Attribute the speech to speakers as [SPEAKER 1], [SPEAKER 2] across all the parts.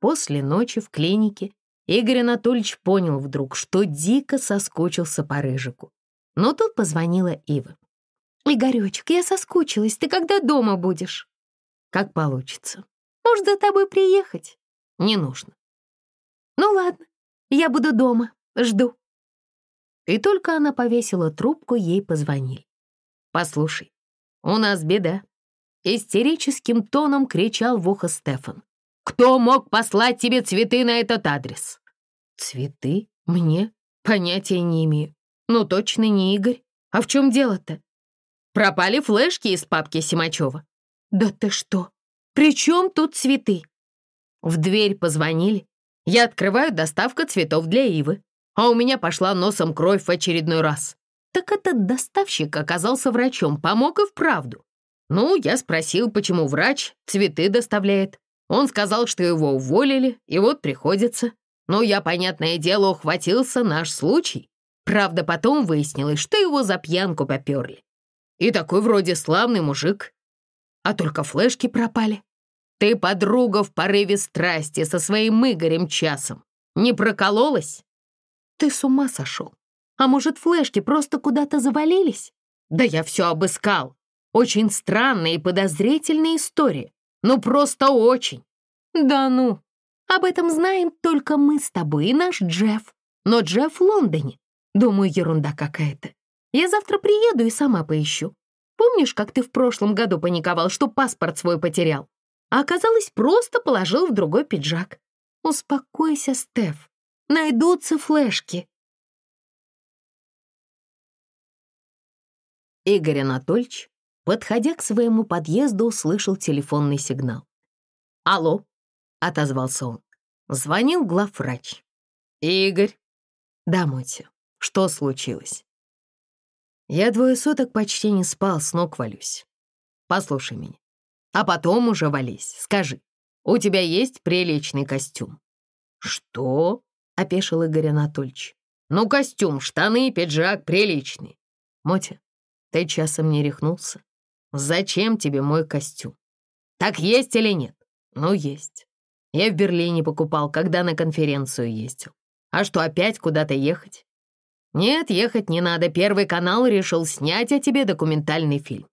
[SPEAKER 1] После ночи в клинике Игорь Анатольевич понял вдруг, что дико соскучился по Рыжику. Но тут позвонила Ива.
[SPEAKER 2] «Игорёчек, я соскучилась. Ты когда дома будешь?»
[SPEAKER 1] «Как получится».
[SPEAKER 2] «Может, за тобой приехать?»
[SPEAKER 1] «Не нужно».
[SPEAKER 2] «Ну ладно, я буду дома. Жду».
[SPEAKER 1] И только она повесила трубку, ей позвонили. «Послушай, у нас беда», — истерическим тоном кричал в ухо Стефан. «Кто мог послать тебе цветы на этот адрес?» «Цветы? Мне? Понятия не имею. Ну, точно не Игорь. А в чем дело-то?» «Пропали флешки из папки Симачева».
[SPEAKER 2] «Да ты что? При чем тут цветы?»
[SPEAKER 1] В дверь позвонили. Я открываю доставка цветов для Ивы а у меня пошла носом кровь в очередной раз. Так этот доставщик оказался врачом, помог и вправду. Ну, я спросил, почему врач цветы доставляет. Он сказал, что его уволили, и вот приходится. Ну, я, понятное дело, ухватился наш случай. Правда, потом выяснилось, что его за пьянку поперли. И такой вроде славный мужик. А только флешки пропали. Ты, подруга, в порыве страсти со своим Игорем часом. Не прокололась?
[SPEAKER 2] Ты с ума сошел? А может, флешки просто куда-то завалились?
[SPEAKER 1] Да я все обыскал. Очень странная и подозрительная история. Ну, просто очень.
[SPEAKER 2] Да ну, об этом знаем только мы с тобой и наш Джефф. Но Джефф в Лондоне. Думаю, ерунда какая-то. Я завтра приеду и сама поищу. Помнишь, как ты в прошлом году паниковал, что паспорт свой потерял? А оказалось, просто положил в другой пиджак. Успокойся, Стеф. Найдутся флешки.
[SPEAKER 1] Игорь Анатольевич, подходя к своему подъезду, услышал телефонный сигнал. «Алло», — отозвался он. Звонил главврач. «Игорь?» «Да, Мотя, что случилось?» «Я двое суток почти не спал, с ног валюсь. Послушай меня. А потом уже вались. Скажи, у тебя есть приличный костюм?» «Что?» — опешил Игорь Анатольевич. «Ну, костюм, штаны, пиджак приличный. Мотя, ты часом не рехнулся? Зачем тебе мой костюм? Так есть или нет? Ну, есть. Я в Берлине покупал, когда на конференцию ездил. А что, опять куда-то ехать? Нет, ехать не надо. Первый канал решил снять о тебе документальный фильм.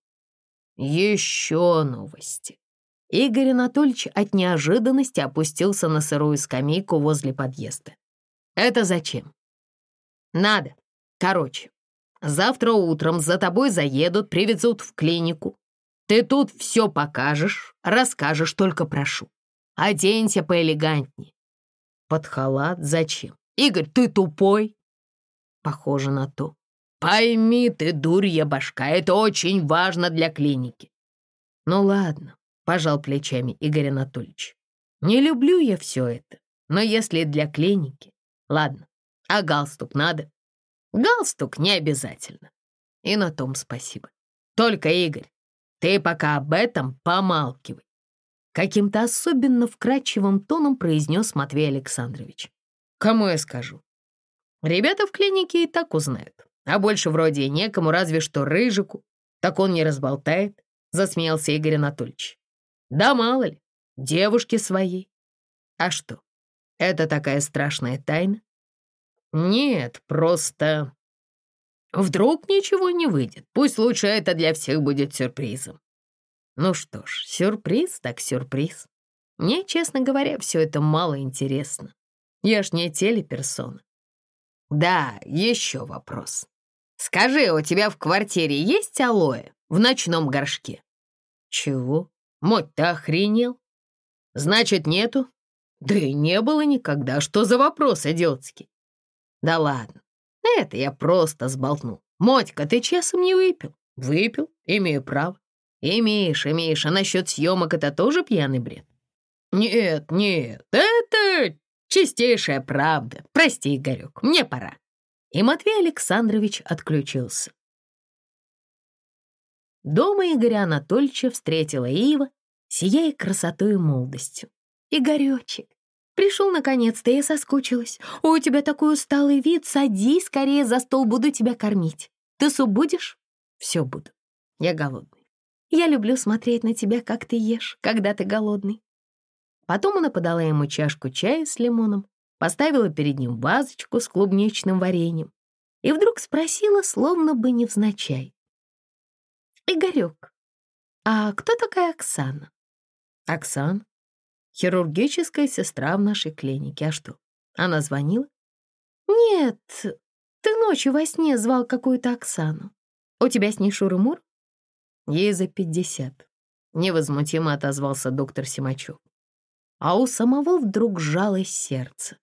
[SPEAKER 1] Еще новости. Игорь Анатольевич от неожиданности опустился на сырую скамейку возле подъезда. Это зачем? Надо. Короче, завтра утром за тобой заедут, привезут в клинику. Ты тут все покажешь, расскажешь, только прошу. Оденься поэлегантнее. Под халат зачем? Игорь, ты тупой? Похоже на то. Пойми ты, дурья башка, это очень важно для клиники. Ну ладно, пожал плечами Игорь Анатольевич. Не люблю я все это, но если для клиники, Ладно, а галстук надо? Галстук не обязательно. И на том спасибо. Только, Игорь, ты пока об этом помалкивай. Каким-то особенно вкрадчивым тоном произнес Матвей Александрович. Кому я скажу? Ребята в клинике и так узнают. А больше вроде и некому, разве что Рыжику. Так он не разболтает, засмеялся Игорь Анатольевич. Да мало ли, девушки своей. А что, это такая страшная тайна? Нет, просто... Вдруг ничего не выйдет. Пусть лучше это для всех будет сюрпризом. Ну что ж, сюрприз так сюрприз. Мне, честно говоря, все это мало интересно. Я ж не телеперсона. Да, еще вопрос. Скажи, у тебя в квартире есть алоэ в ночном горшке? Чего? Моть, ты охренел? Значит, нету? Да и не было никогда. Что за вопрос идиотский? Да ладно, это я просто сболтнул. Мотька, ты часом не выпил? Выпил, имею право. Имеешь, имеешь, а насчет съемок это тоже пьяный бред? Нет, нет, это чистейшая правда. Прости, Игорек, мне пора. И Матвей Александрович отключился. Дома Игоря Анатольевича встретила Ива, сияя красотой и молодостью. Игоречек, пришел наконец-то, я соскучилась. Ой, у тебя такой усталый вид, садись скорее за стол, буду тебя кормить. Ты суп будешь? Все буду. Я голодный. Я люблю смотреть на тебя, как ты ешь, когда ты голодный. Потом она подала ему чашку чая с лимоном, поставила перед ним вазочку с клубничным вареньем и вдруг спросила, словно бы невзначай. «Игорек, а кто такая Оксана?» «Оксана? Хирургическая сестра в нашей клинике. А что, она звонила?» «Нет, ты ночью во сне звал какую-то Оксану. У тебя с ней шуры-мур?» «Ей за пятьдесят», — невозмутимо отозвался доктор Симачев. А у самого вдруг сжалось сердце.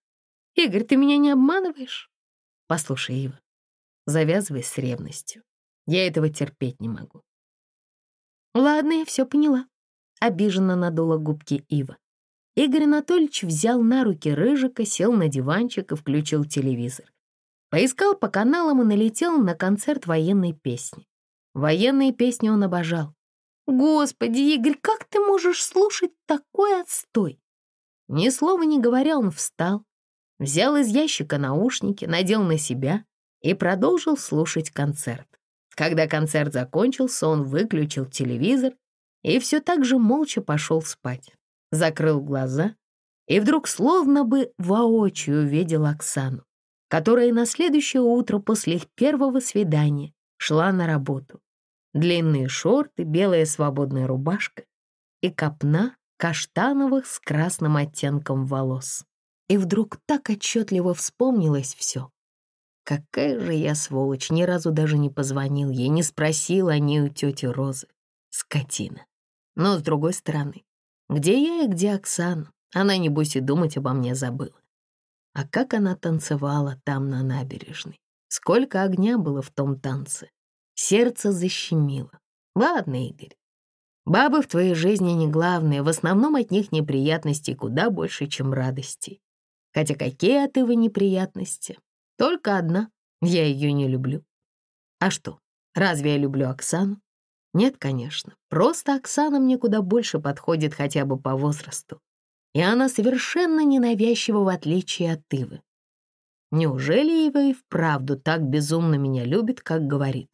[SPEAKER 1] «Игорь, ты меня не обманываешь?» «Послушай, Ива, завязывай с ревностью. Я этого терпеть не могу». «Ладно, я все поняла», — обиженно надула губки Ива. Игорь Анатольевич взял на руки Рыжика, сел на диванчик и включил телевизор. Поискал по каналам и налетел на концерт военной песни. Военные песни он обожал. «Господи, Игорь, как ты можешь слушать такой отстой?» Ни слова не говоря, он встал, взял из ящика наушники, надел на себя и продолжил слушать концерт. Когда концерт закончился, он выключил телевизор и все так же молча пошел спать. Закрыл глаза и вдруг словно бы воочию увидел Оксану, которая на следующее утро после их первого свидания шла на работу. Длинные шорты, белая свободная рубашка и копна каштановых с красным оттенком волос. И вдруг так отчетливо вспомнилось все. Какая же я сволочь, ни разу даже не позвонил ей, не спросил о ней у тети Розы. Скотина. Но с другой стороны, где я и где Оксана? Она, небось, и думать обо мне забыла. А как она танцевала там на набережной. Сколько огня было в том танце. Сердце защемило. Ладно, Игорь, Бабы в твоей жизни не главные, в основном от них неприятностей куда больше, чем радостей. Хотя какие от Ивы неприятности? Только одна, я ее не люблю. А что, разве я люблю Оксану? Нет, конечно, просто Оксана мне куда больше подходит хотя бы по возрасту. И она совершенно ненавязчива в отличие от Ивы. Неужели Ива и вправду так безумно меня любит, как говорит?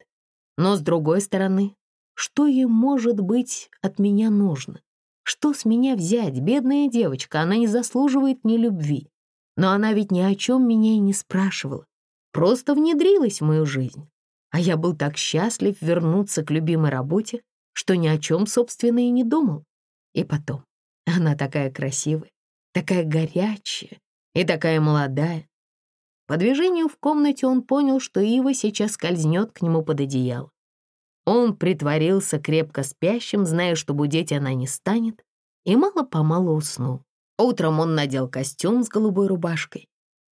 [SPEAKER 1] Но с другой стороны, что ей, может быть, от меня нужно? Что с меня взять? Бедная девочка, она не заслуживает ни любви. Но она ведь ни о чем меня и не спрашивала. Просто внедрилась в мою жизнь. А я был так счастлив вернуться к любимой работе, что ни о чем, собственно, и не думал. И потом, она такая красивая, такая горячая и такая молодая. По движению в комнате он понял, что Ива сейчас скользнет к нему под одеяло. Он притворился крепко спящим, зная, что будить она не станет, и мало-помалу уснул. Утром он надел костюм с голубой рубашкой.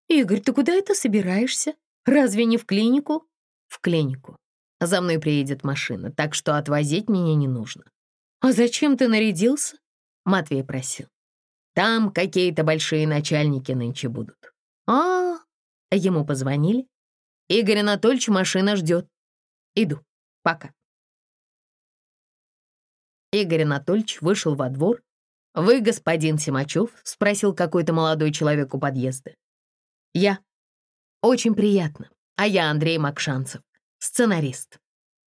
[SPEAKER 1] «Игорь, ты куда это собираешься? Разве не в клинику?» «В клинику. За мной приедет машина, так что отвозить меня не нужно». «А зачем ты нарядился?» Матвей просил. «Там какие-то большие начальники нынче будут». «А, -а, -а. ему позвонили. Игорь Анатольевич машина ждет. Иду. Пока». Игорь Анатольевич вышел во двор. «Вы господин Симачев?» — спросил какой-то молодой человек у подъезда. «Я. Очень приятно. А я Андрей Макшанцев, сценарист».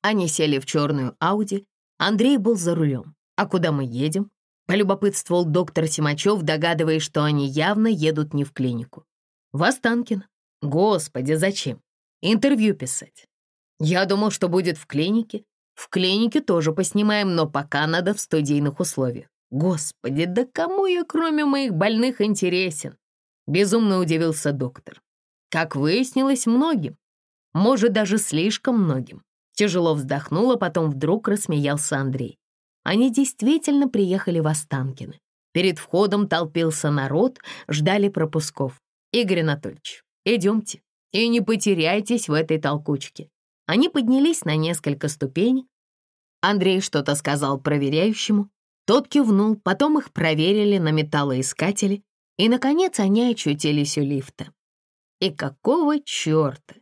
[SPEAKER 1] Они сели в черную Ауди. Андрей был за рулем. «А куда мы едем?» — полюбопытствовал доктор Симачев, догадываясь, что они явно едут не в клинику. «В Останкино. Господи, зачем? Интервью писать. Я думал, что будет в клинике, в клинике тоже поснимаем, но пока надо в студийных условиях. Господи, да кому я, кроме моих больных, интересен? Безумно удивился доктор. Как выяснилось, многим. Может, даже слишком многим. Тяжело вздохнула, потом вдруг рассмеялся Андрей. Они действительно приехали в Останкино. Перед входом толпился народ, ждали пропусков. «Игорь Анатольевич, идемте и не потеряйтесь в этой толкучке. Они поднялись на несколько ступеней. Андрей что-то сказал проверяющему. Тот кивнул, потом их проверили на металлоискатели, и, наконец, они очутились у лифта. И какого черта?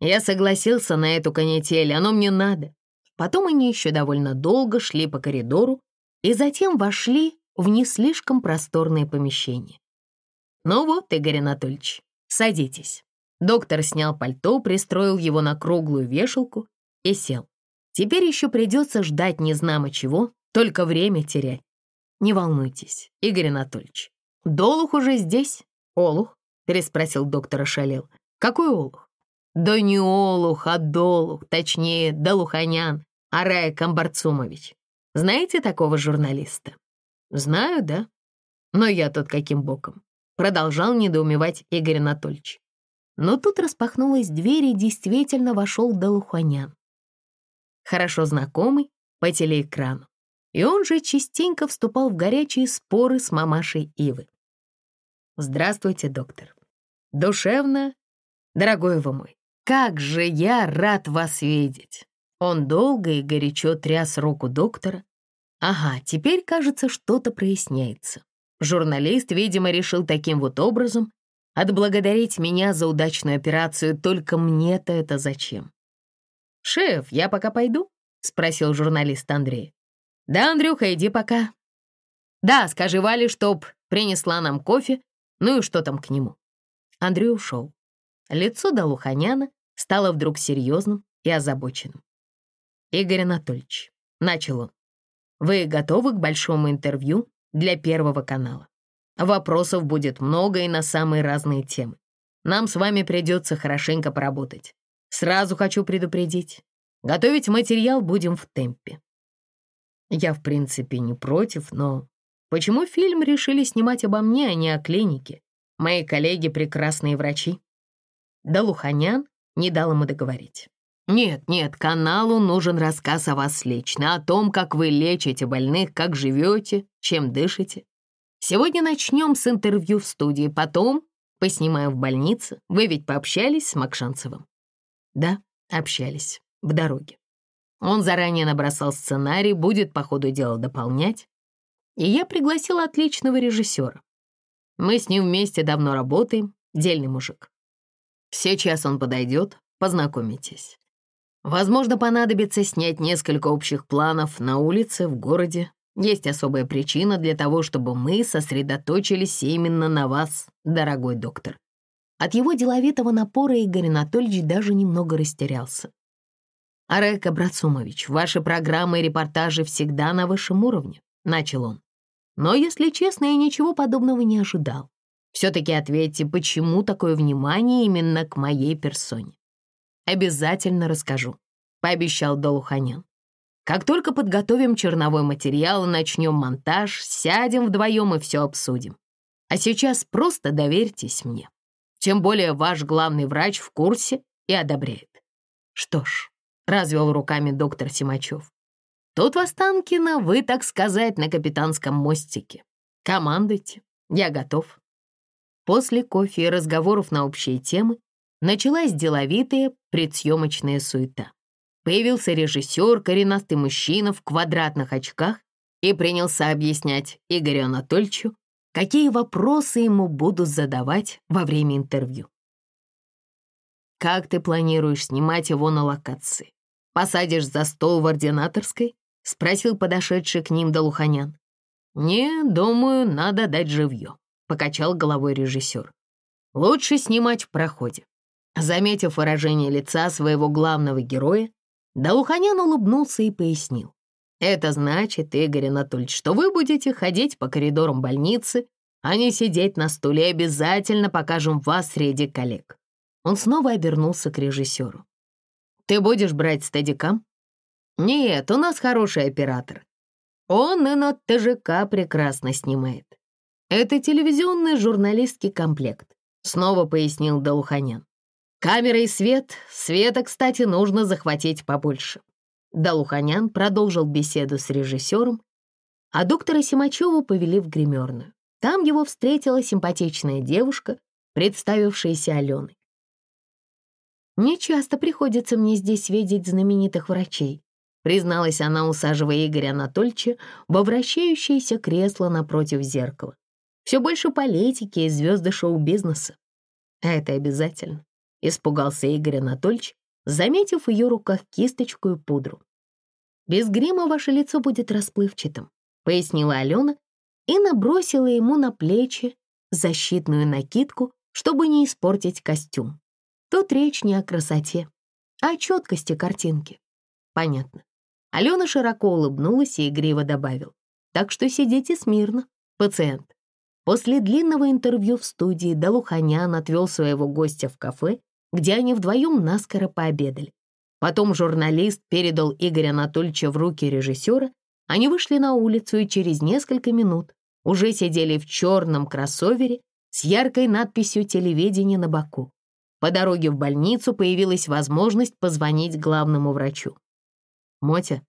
[SPEAKER 1] Я согласился на эту канитель, оно мне надо. Потом они еще довольно долго шли по коридору и затем вошли в не слишком просторное помещение. «Ну вот, Игорь Анатольевич, садитесь». Доктор снял пальто, пристроил его на круглую вешалку и сел. Теперь еще придется ждать незнамо чего, только время терять. Не волнуйтесь, Игорь Анатольевич. Долух уже здесь. Олух? Переспросил доктор ошалел. Какой Олух? Да не Олух, а Долух, точнее, Долуханян, Арая Камбарцумович. Знаете такого журналиста? Знаю, да. Но я тут каким боком? Продолжал недоумевать Игорь Анатольевич. Но тут распахнулась дверь, и действительно вошел Долуханян. Хорошо знакомый по телеэкрану. И он же частенько вступал в горячие споры с мамашей Ивы. «Здравствуйте, доктор. Душевно, дорогой вы мой, как же я рад вас видеть!» Он долго и горячо тряс руку доктора. Ага, теперь, кажется, что-то проясняется. Журналист, видимо, решил таким вот образом отблагодарить меня за удачную операцию, только мне-то это зачем? «Шеф, я пока пойду?» — спросил журналист Андрей. «Да, Андрюха, иди пока». «Да, скажи Вале, чтоб принесла нам кофе, ну и что там к нему». Андрей ушел. Лицо Далуханяна стало вдруг серьезным и озабоченным. «Игорь Анатольевич», — начал он, — «вы готовы к большому интервью для Первого канала? Вопросов будет много и на самые разные темы. Нам с вами придется хорошенько поработать. Сразу хочу предупредить. Готовить материал будем в темпе. Я, в принципе, не против, но почему фильм решили снимать обо мне, а не о клинике? Мои коллеги — прекрасные врачи. Да Луханян не дал ему договорить. Нет, нет, каналу нужен рассказ о вас лично, о том, как вы лечите больных, как живете, чем дышите. Сегодня начнем с интервью в студии, потом поснимаю в больнице. Вы ведь пообщались с Макшанцевым? Да, общались. В дороге. Он заранее набросал сценарий, будет по ходу дела дополнять. И я пригласила отличного режиссера. Мы с ним вместе давно работаем, дельный мужик. Сейчас он подойдет, познакомитесь. Возможно, понадобится снять несколько общих планов на улице, в городе. Есть особая причина для того, чтобы мы сосредоточились именно на вас, дорогой доктор. От его деловитого напора Игорь Анатольевич даже немного растерялся. «Арек Абрацумович, ваши программы и репортажи всегда на высшем уровне», — начал он. Но, если честно, я ничего подобного не ожидал. Все-таки ответьте, почему такое внимание именно к моей персоне? «Обязательно расскажу», — пообещал Долуханян. «Как только подготовим черновой материал и начнем монтаж, сядем вдвоем и все обсудим. А сейчас просто доверьтесь мне. Тем более ваш главный врач в курсе и одобряет». «Что ж», — развел руками доктор Симачев, «тут в Останкино вы, так сказать, на капитанском мостике. Командуйте, я готов». После кофе и разговоров на общие темы началась деловитая предсъемочная суета. Появился режиссер, коренастый мужчина в квадратных очках и принялся объяснять Игорю Анатольевичу, какие вопросы ему будут задавать во время интервью. «Как ты планируешь снимать его на локации? Посадишь за стол в ординаторской?» — спросил подошедший к ним Долуханян. «Не, думаю, надо дать живье», — покачал головой режиссер. «Лучше снимать в проходе. Заметив выражение лица своего главного героя, Далуханян улыбнулся и пояснил. «Это значит, Игорь Анатольевич, что вы будете ходить по коридорам больницы, а не сидеть на стуле. Обязательно покажем вас среди коллег». Он снова обернулся к режиссеру. «Ты будешь брать стадикам?» «Нет, у нас хороший оператор. Он и на ТЖК прекрасно снимает. Это телевизионный журналистский комплект», снова пояснил Далуханян. Камера и свет. Света, кстати, нужно захватить побольше. Далуханян продолжил беседу с режиссером, а доктора Симачева повели в гримерную. Там его встретила симпатичная девушка, представившаяся Аленой. «Не часто приходится мне здесь видеть знаменитых врачей», призналась она, усаживая Игоря Анатольевича во вращающееся кресло напротив зеркала. «Все больше политики и звезды шоу-бизнеса. Это обязательно. — испугался Игорь Анатольевич, заметив в ее руках кисточку и пудру. «Без грима ваше лицо будет расплывчатым», — пояснила Алена и набросила ему на плечи защитную накидку, чтобы не испортить костюм. Тут речь не о красоте, а о четкости картинки. Понятно. Алена широко улыбнулась и игриво добавил. так что сидите смирно, пациент». После длинного интервью в студии Далуханян отвел своего гостя в кафе, где они вдвоем наскоро пообедали. Потом журналист передал Игоря Анатольевича в руки режиссера, они вышли на улицу и через несколько минут уже сидели в черном кроссовере с яркой надписью «Телевидение» на боку. По дороге в больницу появилась возможность позвонить главному врачу. «Мотя,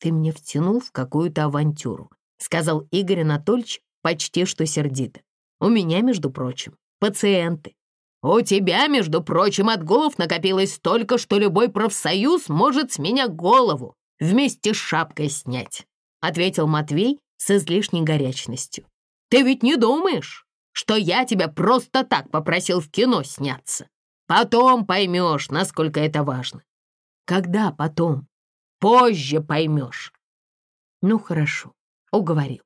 [SPEAKER 1] ты мне втянул в какую-то авантюру», сказал Игорь Анатольевич почти что сердито. «У меня, между прочим, пациенты. У тебя, между прочим, от голов накопилось столько, что любой профсоюз может с меня голову вместе с шапкой снять», ответил Матвей с излишней горячностью. «Ты ведь не думаешь, что я тебя просто так попросил в кино сняться? Потом поймешь, насколько это важно». «Когда потом?» «Позже поймешь». «Ну, хорошо, уговорил.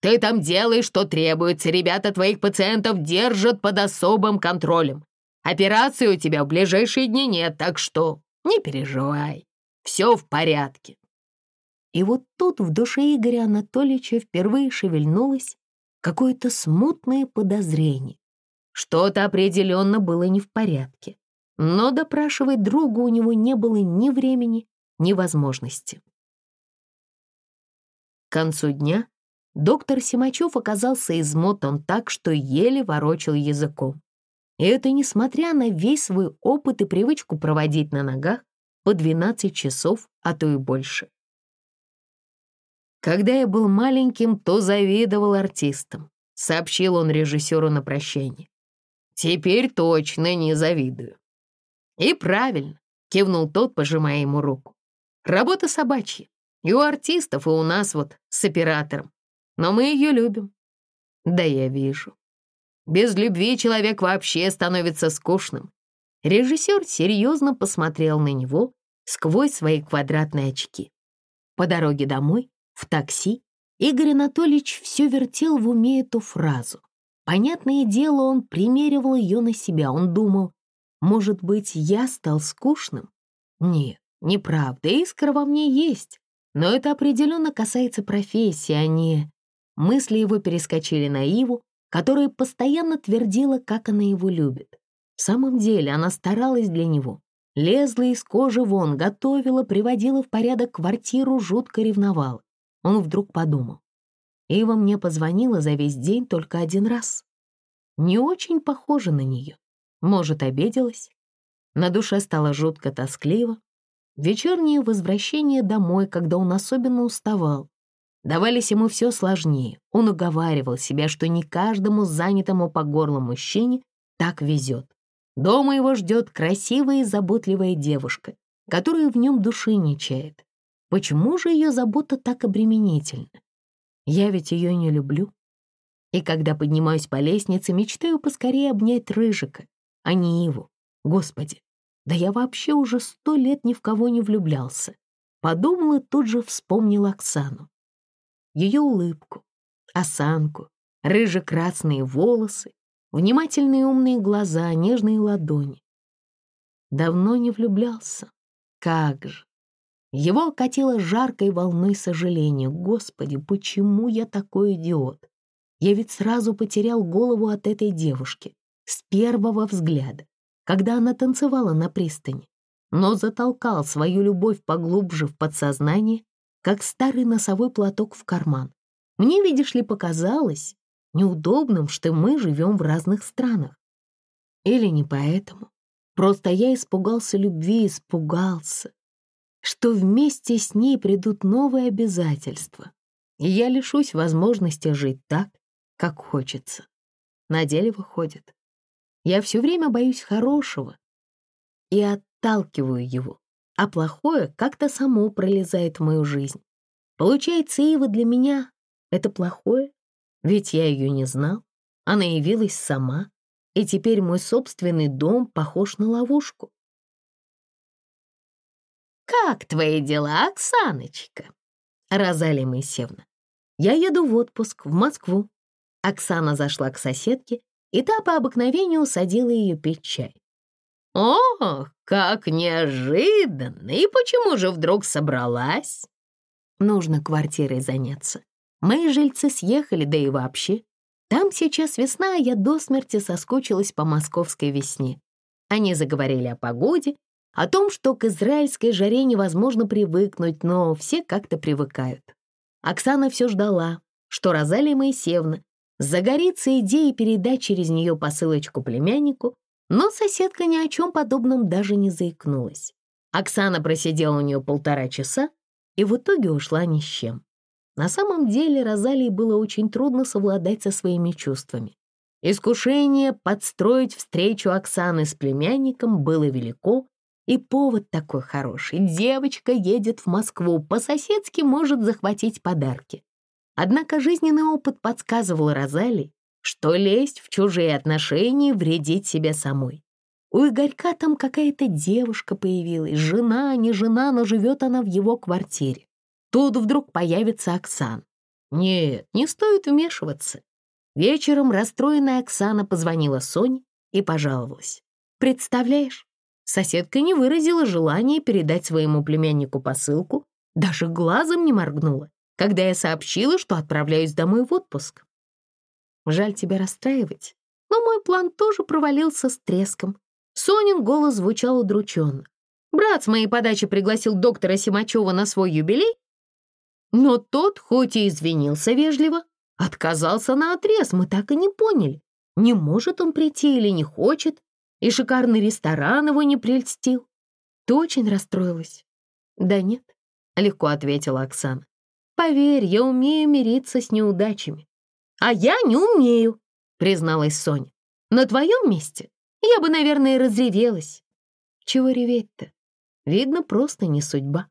[SPEAKER 1] Ты там делай, что требуется. Ребята твоих пациентов держат под особым контролем. Операции у тебя в ближайшие дни нет, так что не переживай. Все в порядке. И вот тут в душе Игоря Анатольевича впервые шевельнулось какое-то смутное подозрение. Что-то определенно было не в порядке. Но допрашивать друга у него не было ни времени, ни возможности. К концу дня доктор Симачев оказался измотан так, что еле ворочал языком. И это несмотря на весь свой опыт и привычку проводить на ногах по 12 часов, а то и больше. Когда я был маленьким, то завидовал артистам, сообщил он режиссеру на прощание. Теперь точно не завидую. И правильно, кивнул тот, пожимая ему руку. Работа собачья. И у артистов, и у нас вот с оператором но мы ее любим. Да я вижу. Без любви человек вообще становится скучным. Режиссер серьезно посмотрел на него сквозь свои квадратные очки. По дороге домой, в такси, Игорь Анатольевич все вертел в уме эту фразу. Понятное дело, он примеривал ее на себя. Он думал, может быть, я стал скучным? Нет, неправда, искра во мне есть. Но это определенно касается профессии, а не Мысли его перескочили на Иву, которая постоянно твердила, как она его любит. В самом деле она старалась для него. Лезла из кожи вон, готовила, приводила в порядок квартиру, жутко ревновала. Он вдруг подумал. Ива мне позвонила за весь день только один раз. Не очень похожа на нее. Может, обиделась? На душе стало жутко тоскливо. Вечернее возвращение домой, когда он особенно уставал, давались ему все сложнее. Он уговаривал себя, что не каждому занятому по горло мужчине так везет. Дома его ждет красивая и заботливая девушка, которая в нем души не чает. Почему же ее забота так обременительна? Я ведь ее не люблю. И когда поднимаюсь по лестнице, мечтаю поскорее обнять Рыжика, а не его. Господи, да я вообще уже сто лет ни в кого не влюблялся. Подумал и тут же вспомнил Оксану ее улыбку, осанку, рыже-красные волосы, внимательные умные глаза, нежные ладони. Давно не влюблялся. Как же! Его окатило жаркой волной сожаления. Господи, почему я такой идиот? Я ведь сразу потерял голову от этой девушки с первого взгляда, когда она танцевала на пристани, но затолкал свою любовь поглубже в подсознание как старый носовой платок в карман. Мне, видишь ли, показалось неудобным, что мы живем в разных странах. Или не поэтому. Просто я испугался любви, испугался, что вместе с ней придут новые обязательства, и я лишусь возможности жить так, как хочется. На деле выходит. Я все время боюсь хорошего и отталкиваю его а плохое как-то само пролезает в мою жизнь. Получается, Ива для меня — это плохое, ведь я ее не знал. Она явилась сама, и теперь мой собственный дом похож на ловушку. «Как твои дела, Оксаночка?» Розалия Моисеевна. «Я еду в отпуск в Москву». Оксана зашла к соседке, и та по обыкновению садила ее пить чай. «Ох, как неожиданно! И почему же вдруг собралась?» «Нужно квартирой заняться. Мои жильцы съехали, да и вообще. Там сейчас весна, а я до смерти соскучилась по московской весне. Они заговорили о погоде, о том, что к израильской жаре невозможно привыкнуть, но все как-то привыкают. Оксана все ждала, что Розалия Моисеевна загорится идеей передать через нее посылочку племяннику, но соседка ни о чем подобном даже не заикнулась. Оксана просидела у нее полтора часа и в итоге ушла ни с чем. На самом деле Розалии было очень трудно совладать со своими чувствами. Искушение подстроить встречу Оксаны с племянником было велико, и повод такой хороший. Девочка едет в Москву, по-соседски может захватить подарки. Однако жизненный опыт подсказывал Розали, что лезть в чужие отношения вредить себе самой. У Игорька там какая-то девушка появилась, жена, не жена, но живет она в его квартире. Тут вдруг появится Оксана. Нет, не стоит вмешиваться. Вечером расстроенная Оксана позвонила Соне и пожаловалась. Представляешь, соседка не выразила желания передать своему племяннику посылку, даже глазом не моргнула, когда я сообщила, что отправляюсь домой в отпуск. Жаль тебя расстраивать, но мой план тоже провалился с треском. Сонин голос звучал удрученно. Брат с моей подачи пригласил доктора Симачева на свой юбилей, но тот, хоть и извинился вежливо, отказался на отрез. Мы так и не поняли, не может он прийти или не хочет, и шикарный ресторан его не прельстил. Ты очень расстроилась? Да нет, легко ответила Оксана. Поверь, я умею мириться с неудачами. А я не умею, призналась Соня. На твоем месте я бы, наверное, разревелась. Чего реветь-то? Видно, просто не судьба.